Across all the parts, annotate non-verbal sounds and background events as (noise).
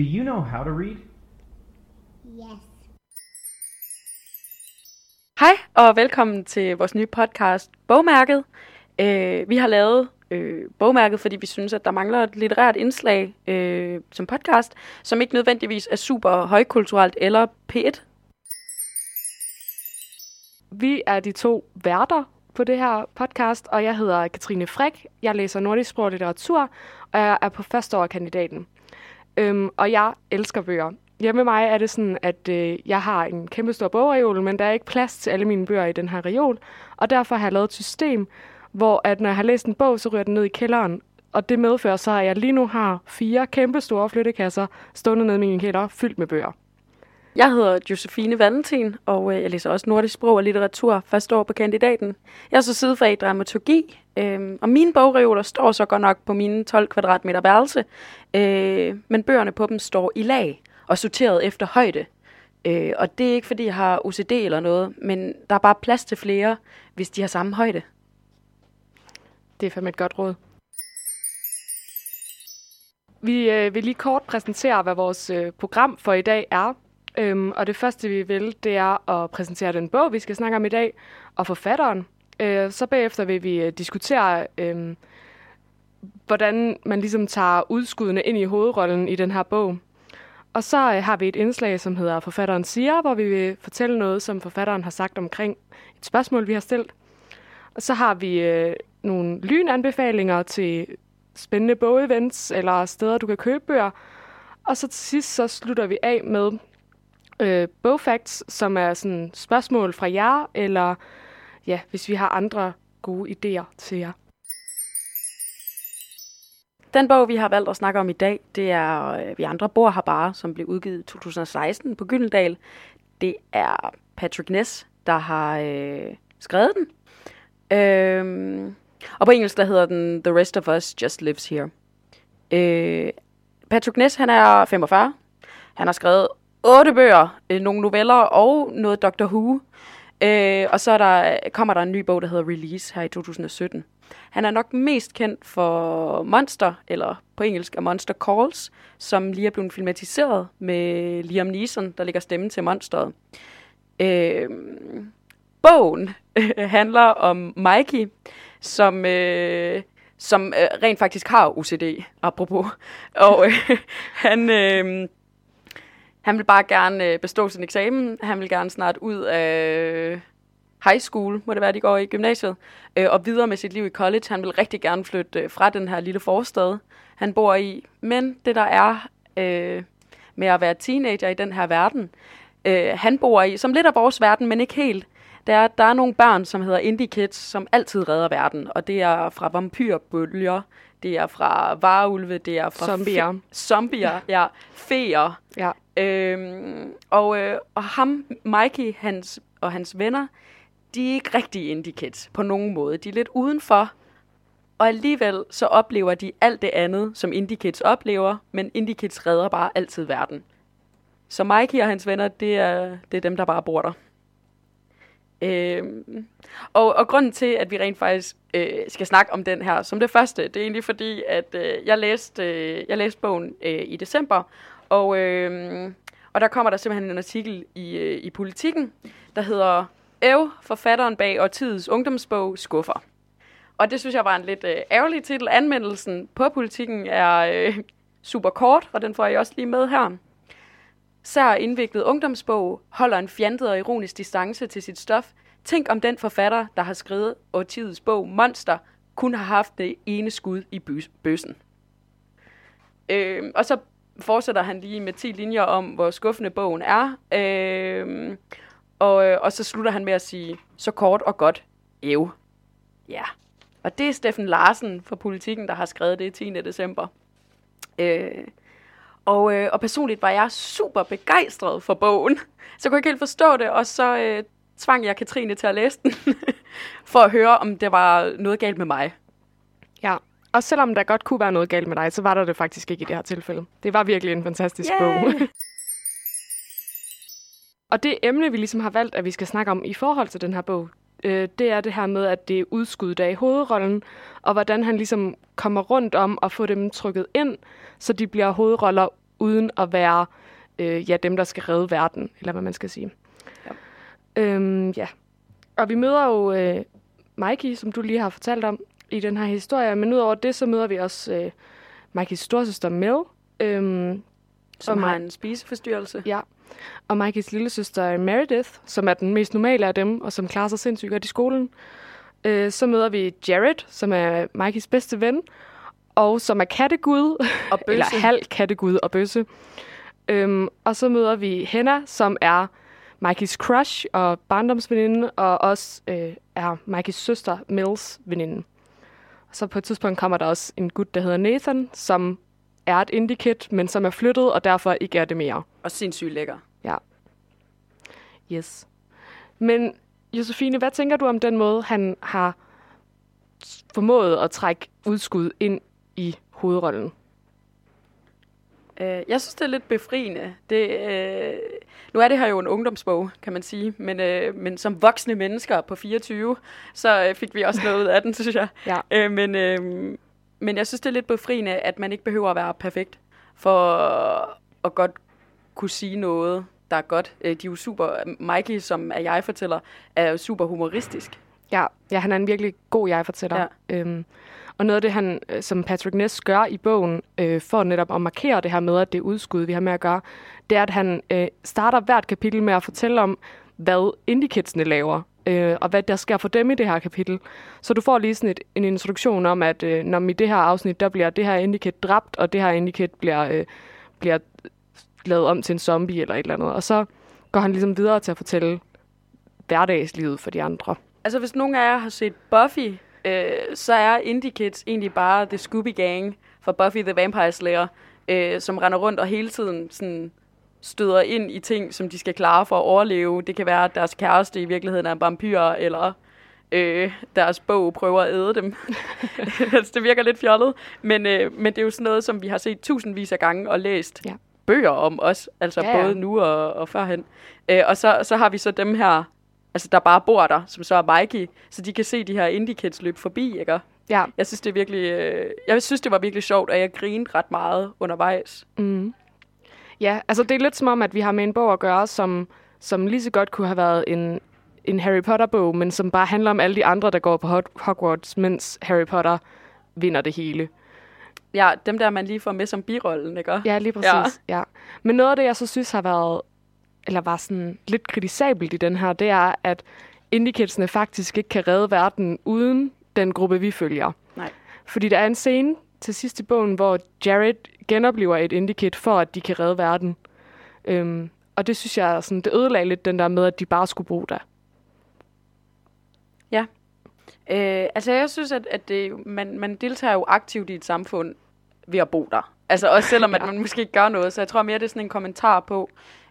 Do you know how to read? Yes. Hej og velkommen til vores nye podcast Bogmærket. Øh, vi har lavet øh, bogmærket, fordi vi synes, at der mangler et litterært indslag øh, som podcast, som ikke nødvendigvis er super højkulturelt eller P1. Vi er de to værter på det her podcast, og jeg hedder Katrine Frik. Jeg læser nordisk sprog og litteratur, og jeg er på første år kandidaten. Øhm, og jeg elsker bøger. Hjemme med mig er det sådan, at øh, jeg har en kæmpe stor bogreol, men der er ikke plads til alle mine bøger i den her reol. Og derfor har jeg lavet et system, hvor at når jeg har læst en bog, så ryger den ned i kælderen. Og det medfører så, at jeg lige nu har fire kæmpe store flyttekasser stående nede i min kælder, fyldt med bøger. Jeg hedder Josefine Valentin, og øh, jeg læser også nordisk sprog og litteratur første år på kandidaten. Jeg er så sidefag i dramaturgi, øh, og mine bogreoler står så godt nok på mine 12 kvadratmeter værelse, øh, men bøgerne på dem står i lag og sorteret efter højde. Øh, og det er ikke, fordi jeg har OCD eller noget, men der er bare plads til flere, hvis de har samme højde. Det er fandme et godt råd. Vi øh, vil lige kort præsentere, hvad vores øh, program for i dag er. Øhm, og det første, vi vil, det er at præsentere den bog, vi skal snakke om i dag, og forfatteren. Øh, så bagefter vil vi øh, diskutere, øh, hvordan man ligesom tager udskuddene ind i hovedrollen i den her bog. Og så øh, har vi et indslag, som hedder Forfatteren siger, hvor vi vil fortælle noget, som forfatteren har sagt omkring et spørgsmål, vi har stillet. Og så har vi øh, nogle lynanbefalinger til spændende bogevents eller steder, du kan købe bøger. Og så til sidst så slutter vi af med øh, bogfacts, som er sådan spørgsmål fra jer, eller ja, hvis vi har andre gode idéer til jer. Den bog, vi har valgt at snakke om i dag, det er øh, Vi andre bor her bare, som blev udgivet i 2016 på Gyldendal. Det er Patrick Ness, der har øh, skrevet den. Øhm, og på engelsk, der hedder den The Rest of Us Just Lives Here. Øh, Patrick Ness, han er 45. Han har skrevet otte bøger, øh, nogle noveller og noget Doctor Who. Øh, og så er der, kommer der en ny bog, der hedder Release her i 2017. Han er nok mest kendt for Monster, eller på engelsk er Monster Calls, som lige er blevet filmatiseret med Liam Neeson, der ligger stemme til monsteret. Øh, bogen øh, handler om Mikey, som, øh, som øh, rent faktisk har OCD, apropos. Og øh, han... Øh, han vil bare gerne øh, bestå sin eksamen. Han vil gerne snart ud af high school, må det være, de går i gymnasiet, øh, og videre med sit liv i college. Han vil rigtig gerne flytte øh, fra den her lille forstad, han bor i. Men det der er øh, med at være teenager i den her verden, øh, han bor i, som lidt af vores verden, men ikke helt, det er, at der er nogle børn, som hedder Indie Kids, som altid redder verden. Og det er fra vampyrbølger, det er fra varulve, det er fra... Zombier. Zombier, (laughs) ja. Feer. Ja. Øhm, og, øh, og ham, Mikey hans, og hans venner, de er ikke rigtig indie kids på nogen måde. De er lidt udenfor, og alligevel så oplever de alt det andet, som indie kids oplever, men indie kids redder bare altid verden. Så Mikey og hans venner, det er, det er dem, der bare bor der. Øh, og, og grunden til, at vi rent faktisk øh, skal snakke om den her som det første, det er egentlig fordi, at øh, jeg, læste, øh, jeg læste bogen øh, i december, og, øh, og der kommer der simpelthen en artikel i, øh, i Politiken, der hedder Øv, forfatteren bag årtidets ungdomsbog, skuffer. Og det synes jeg var en lidt øh, ærgerlig titel. Anmeldelsen på Politiken er øh, super kort, og den får jeg også lige med her. Sær indviklet ungdomsbog holder en fjantet og ironisk distance til sit stof. Tænk om den forfatter, der har skrevet årtidets bog Monster, kun har haft det ene skud i bøssen. Øh, og så fortsætter han lige med 10 linjer om, hvor skuffende bogen er. Øhm, øh, og, og så slutter han med at sige, så kort og godt, ev. Ja. Og det er Steffen Larsen fra Politiken, der har skrevet det 10. december. Øh, og, øh, og personligt var jeg super begejstret for bogen. Så jeg kunne ikke helt forstå det, og så øh, tvang jeg Katrine til at læse den, (laughs) for at høre, om det var noget galt med mig. Ja, og selvom der godt kunne være noget galt med dig, så var der det faktisk ikke i det her tilfælde. Det var virkelig en fantastisk Yay! bog. (laughs) og det emne, vi ligesom har valgt, at vi skal snakke om i forhold til den her bog, øh, det er det her med, at det er udskud, der er i hovedrollen, og hvordan han ligesom kommer rundt om at få dem trykket ind, så de bliver hovedroller uden at være øh, ja, dem, der skal redde verden, eller hvad man skal sige. Ja. Øhm, ja. Og vi møder jo øh, Mikey, som du lige har fortalt om i den her historie, men udover det, så møder vi også øh, Mikeys storsøster Mel, øhm, Som Og har en spiseforstyrrelse. Ja. Og Mikeys lille søster Meredith, som er den mest normale af dem, og som klarer sig sindssygt godt i skolen. Øh, så møder vi Jared, som er Mikeys bedste ven, og som er kattegud, Og (laughs) bøsse. eller halv kattegud og bøsse. Øhm, og så møder vi Henna, som er Mikeys crush og barndomsveninde, og også øh, er Mikeys søster Mills veninde. Og så på et tidspunkt kommer der også en gut, der hedder Nathan, som er et indie-kid, men som er flyttet, og derfor ikke er det mere. Og sindssygt lækker. Ja. Yes. Men Josefine, hvad tænker du om den måde, han har formået at trække udskud ind i hovedrollen? Øh, jeg synes, det er lidt befriende. Det, øh, nu er det her jo en ungdomsbog, kan man sige, men, øh, men som voksne mennesker på 24, så øh, fik vi også noget ud af den, synes jeg. Ja. Øh, men, øh, men jeg synes, det er lidt befriende, at man ikke behøver at være perfekt for at godt kunne sige noget, der er godt. Øh, de er jo super... Mikey, som er jeg fortæller, er jo super humoristisk. Ja, ja han er en virkelig god jeg-fortæller. Ja. Øhm, og noget af det, han, øh, som Patrick Ness gør i bogen, øh, for netop at markere det her med, at det er udskud, vi har med at gøre, det er, at han øh, starter hvert kapitel med at fortælle om, hvad indie laver, øh, og hvad der sker for dem i det her kapitel. Så du får lige sådan et, en introduktion om, at øh, når i det her afsnit, der bliver det her indie dræbt, og det her indie bliver, øh, bliver lavet om til en zombie eller et eller andet. Og så går han ligesom videre til at fortælle hverdagslivet for de andre. Altså, hvis nogen af jer har set Buffy, øh, så er Indie Kids egentlig bare The Scooby Gang fra Buffy the Vampire Slayer, øh, som render rundt og hele tiden sådan støder ind i ting, som de skal klare for at overleve. Det kan være, at deres kæreste i virkeligheden er en vampyr, eller øh, deres bog prøver at æde dem. (laughs) altså, det virker lidt fjollet, men, øh, men det er jo sådan noget, som vi har set tusindvis af gange og læst Ja. bøger om også, altså Ja, ja. både nu og, og førhen. Øh, og så, så har vi så dem her, altså der bare bor der, som så er Mikey, så de kan se de her indie kids løbe forbi, ikke? Ja, Jeg synes, det er virkelig, øh, jeg synes, det var virkelig sjovt, og jeg grinede ret meget undervejs. Mm. Ja, altså det er lidt som om, at vi har med en bog at gøre, som, som lige så godt kunne have været en, en Harry Potter-bog, men som bare handler om alle de andre, der går på Hog- Hogwarts, mens Harry Potter vinder det hele. Ja, dem der, man lige får med som birollen, ikke? Ja, lige præcis. Ja. Ja. Men noget af det, jeg så synes har været, eller var sådan lidt kritisabelt i den her, det er, at indie faktisk ikke kan redde verden uden den gruppe, vi følger. Nej. Fordi der er en scene til sidst i bogen, hvor Jared genoplever et indie for at de kan redde verden. Øhm, og det synes jeg, sådan, det ødelagde lidt den der med, at de bare skulle bruge det. Øh, altså, jeg synes, at, at det, man, man deltager jo aktivt i et samfund ved at bo der. Altså, også selvom at (laughs) Ja. man måske ikke gør noget. Så jeg tror mere, det er sådan en kommentar på,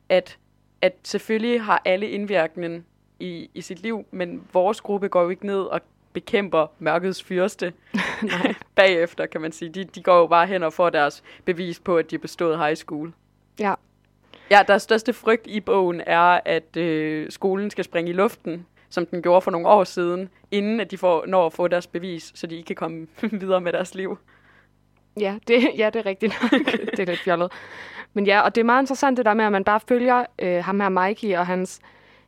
at, at selvfølgelig har alle indvirkningen i, i sit liv, men vores gruppe går jo ikke ned og bekæmper mørkets fyrste (laughs) Nej. (laughs) bagefter, kan man sige. De, de går jo bare hen og får deres bevis på, at de har bestået high school. Ja. Ja, deres største frygt i bogen er, at øh, skolen skal springe i luften, som den gjorde for nogle år siden, inden at de får, når at få deres bevis, så de ikke kan komme (laughs) videre med deres liv. Ja, det, ja, det er rigtigt nok. det er lidt fjollet. Men ja, og det er meget interessant det der med, at man bare følger øh, ham her Mikey og hans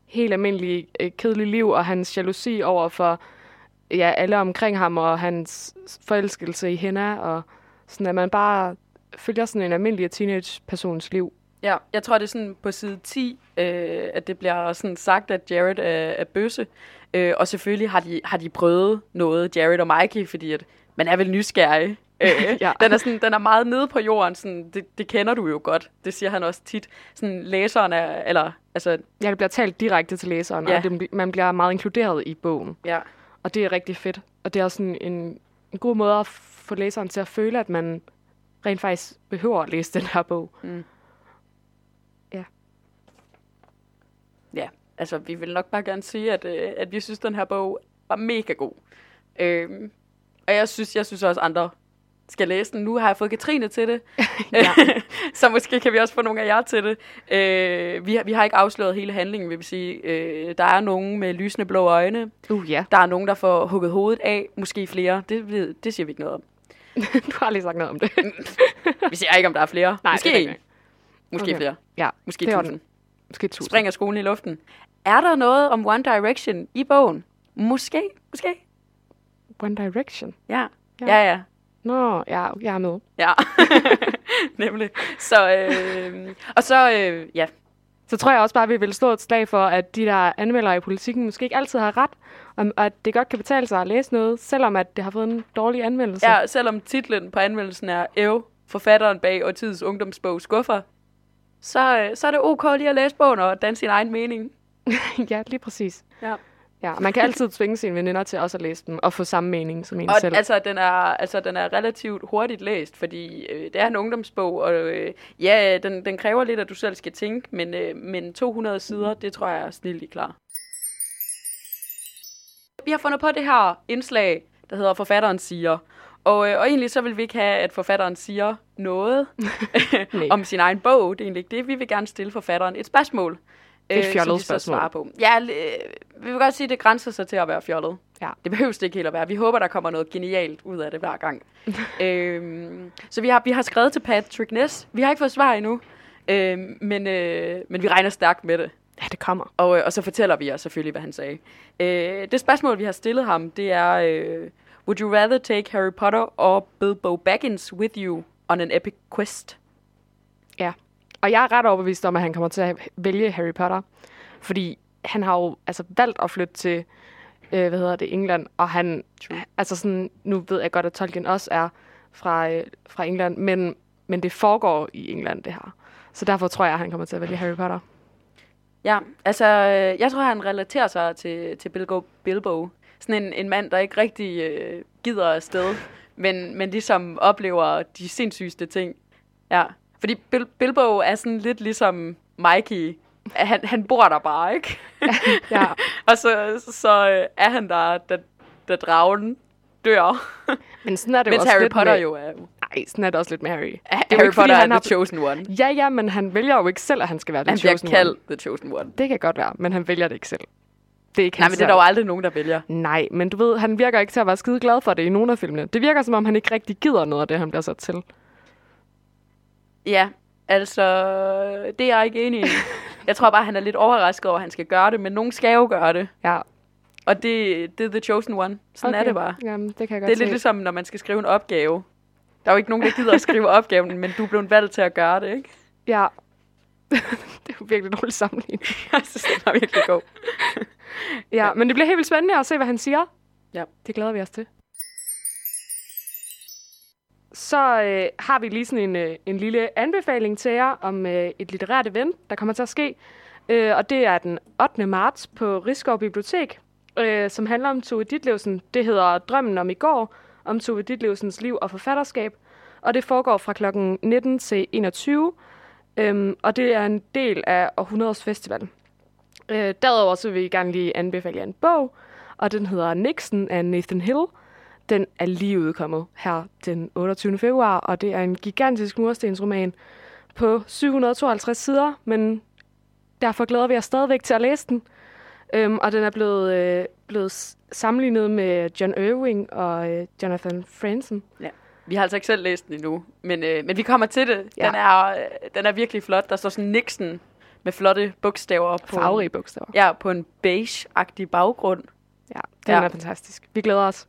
helt almindelige øh, kedelige liv og hans jalousi over for ja, alle omkring ham og hans forelskelse i hende og sådan at man bare følger sådan en almindelig teenage-persons liv. Ja, jeg tror, det er sådan på side 10, øh, at det bliver sådan sagt, at Jared er, er bøsse. Øh, og selvfølgelig har de, har de prøvet noget, Jared og Mikey, fordi at man er vel nysgerrig. Øh, (laughs) Ja. den, er sådan, den er meget nede på jorden, sådan, det, det kender du jo godt. Det siger han også tit. Sådan, læseren er, eller, altså, Ja, det bliver talt direkte til læseren, Ja. og det, man bliver meget inkluderet i bogen. ja. Og det er rigtig fedt. Og det er også sådan en, en god måde at få læseren til at føle, at man rent faktisk behøver at læse den her bog. Ja, altså vi vil nok bare gerne sige, at, øh, at vi synes, den her bog var mega god. Øhm, og jeg synes, jeg synes også, andre skal læse den. Nu har jeg fået Katrine til det, (laughs) (laughs) så måske kan vi også få nogle af jer til det. Øh, vi, har, vi har ikke afsløret hele handlingen, vil vi sige. Øh, der er nogen med lysende blå øjne. Uh, ja. Der er nogen, der får hugget hovedet af. Måske flere. Det, det siger vi ikke noget om. (laughs) du har lige sagt noget om det. Vi siger ikke, om der er flere. Nej, måske det er en. Måske Okay. flere. Ja, Måske det tusind. måske tusind. Springer skolen i luften. Er der noget om One Direction i bogen? Måske. Måske. One Direction. Ja. Ja. Ja, ja. Nå, ja, jeg er med. Ja. (laughs) Nemlig. Så, øh, og så, øh, ja. Så tror jeg også bare, at vi vil slå et slag for, at de der anmeldere i politikken måske ikke altid har ret, og og at det godt kan betale sig at læse noget, selvom at det har fået en dårlig anmeldelse. ja, selvom titlen på anmeldelsen er Ev, forfatteren bag årtidets ungdomsbog skuffer, så, øh, så er det ok lige at læse bogen og danse sin egen mening. (laughs) ja lige præcis. Ja. Ja, man kan altid tvinge sine veninder til også at læse dem og få samme mening som en Og selv. altså den, er, altså, den er relativt hurtigt læst, fordi øh, det er en ungdomsbog, og øh, ja, den, den kræver lidt, at du selv skal tænke, men, øh, men 200 sider, det tror jeg er snilt klar. Vi har fundet på det her indslag, der hedder Forfatteren siger. Og, øh, og egentlig så vil vi ikke have, at forfatteren siger noget (laughs) (laughs) om sin egen bog. Det er egentlig ikke det. Vi vil gerne stille forfatteren et spørgsmål. Er et øh, fjollet så spørgsmål. På. Ja, øh, vi vil godt sige, at det grænser sig til at være fjollet. Ja. Det behøves det ikke helt at være. Vi håber, der kommer noget genialt ud af det hver gang. (laughs) øhm, så vi har, vi har skrevet til Patrick Ness. Vi har ikke fået svar endnu, øhm, men, øh, men vi regner stærkt med det. Ja, det kommer. Og, øh, og så fortæller vi jer selvfølgelig, hvad han sagde. Øh, det spørgsmål, vi har stillet ham, det er... Øh, Would you rather take Harry Potter or Bilbo Baggins with you on an epic quest? Ja. Og jeg er ret overbevist om, at han kommer til at vælge Harry Potter. Fordi han har jo altså valgt at flytte til, øh, hvad hedder det, England. Og han, True. altså sådan, nu ved jeg godt, at Tolkien også er fra, øh, fra England, men, men det foregår i England, det her. Så derfor tror jeg, at han kommer til at vælge Harry Potter. Ja, altså, øh, jeg tror, han relaterer sig til, til Bilbo, Bilbo. Sådan en, en mand, der ikke rigtig øh, gider afsted, men, men ligesom oplever de sindssygeste ting. Ja, fordi Bil, Bilbo er sådan lidt ligesom Mikey. Han, han bor der bare, ikke? (laughs) Ja. (laughs) Og så, så øh, er han der, da, da dragen dør. (laughs) Men sådan er det Mens også Harry lidt Potter med, jo er... Nej, sådan er det også lidt med Harry. Det er Harry ikke, Potter er han the har- chosen one. Ja, ja, men han vælger jo ikke selv, at han skal være Han the bliver chosen one. kaldt the chosen one. Det kan godt være, men han vælger det ikke selv. Det er ikke Nej, men det er der jo aldrig nogen, der vælger. Nej, men du ved, han virker ikke til at være skide glad for det i nogle af filmene. Det virker som om, han ikke rigtig gider noget af det, han bliver sat til. Ja, altså, det er jeg ikke enig i. (laughs) Jeg tror bare, han er lidt overrasket over, at han skal gøre det, men nogen skal jo gøre det. Ja, Og det, det er the chosen one. Sådan okay. er det bare. Jamen, det kan jeg godt Det er se. lidt ligesom, når man skal skrive en opgave. Der er jo ikke nogen, der gider at skrive (laughs) opgaven, men du er blevet valgt til at gøre det, ikke? Ja. (laughs) det er jo virkelig dårligt sammenligning. Jeg synes, den er virkelig god. Ja, men det bliver helt vildt spændende at se, hvad han siger. Ja. Det glæder vi os til. Så øh, har vi lige sådan en, øh, en lille anbefaling til jer om øh, et litterært event, der kommer til at ske. Øh, og det er den 8. marts på Rigskov Bibliotek, øh, som handler om Tove Ditlevsen. Det hedder Drømmen om i går, om Tove Ditlevsens liv og forfatterskab. Og det foregår fra kl. 19 til 21. øh, og det er en del af Århundredes Festival. Øh, derudover så vil jeg gerne lige anbefale jer en bog, og den hedder Nixon af Nathan Hill. Den er lige udkommet her den 28. februar, og det er en gigantisk murstensroman på 752 sider, men derfor glæder vi os stadigvæk til at læse den. Øhm, og den er blevet, øh, blevet sammenlignet med John Irving og øh, Jonathan Franzen. Vi har altså ikke selv læst den endnu, men, øh, men vi kommer til det. Ja. Den, er, øh, den er virkelig flot. Der står sådan Nixon med flotte bogstaver på, Farverige bogstaver. en, ja, på en beige-agtig baggrund. Ja, den Ja. er fantastisk. Vi glæder os.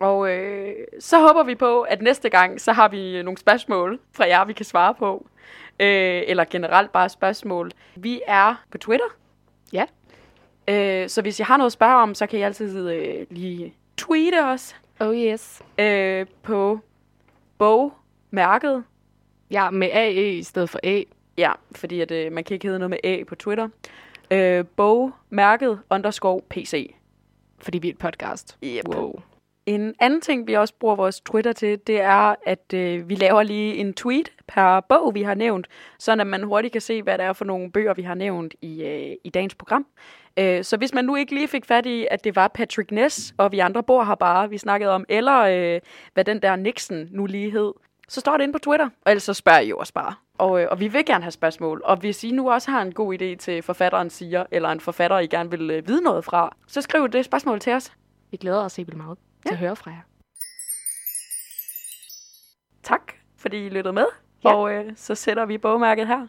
Og øh, så håber vi på, at næste gang, så har vi nogle spørgsmål fra jer, vi kan svare på. Øh, eller generelt bare spørgsmål. Vi er på Twitter. Ja. Øh, så hvis I har noget at spørge om, så kan I altid øh, lige tweete os Oh yes. øh, på bogmærket. Ja, med AE i stedet for A. Ja, fordi at, øh, man kan ikke hedde noget med A på Twitter. Øh, bogmærket underscore PC. Fordi vi er et podcast. Yep. Wow. En anden ting, vi også bruger vores Twitter til, det er, at øh, vi laver lige en tweet per bog, vi har nævnt, så at man hurtigt kan se, hvad det er for nogle bøger, vi har nævnt i, øh, i dagens program. Øh, så hvis man nu ikke lige fik fat i, at det var Patrick Ness, og vi andre bor her bare, vi snakkede om, eller øh, hvad den der Nixon nu lige hed, så står det inde på Twitter, og ellers så spørger I jo os bare. Og, øh, og vi vil gerne have spørgsmål, og hvis I nu også har en god idé til forfatteren siger, eller en forfatter, I gerne vil øh, vide noget fra, så skriv det spørgsmål til os. Vi glæder os helt meget til at høre fra jer. Tak, fordi fordi I lyttede med. Ja. Og øh, så sætter vi bogmærket her.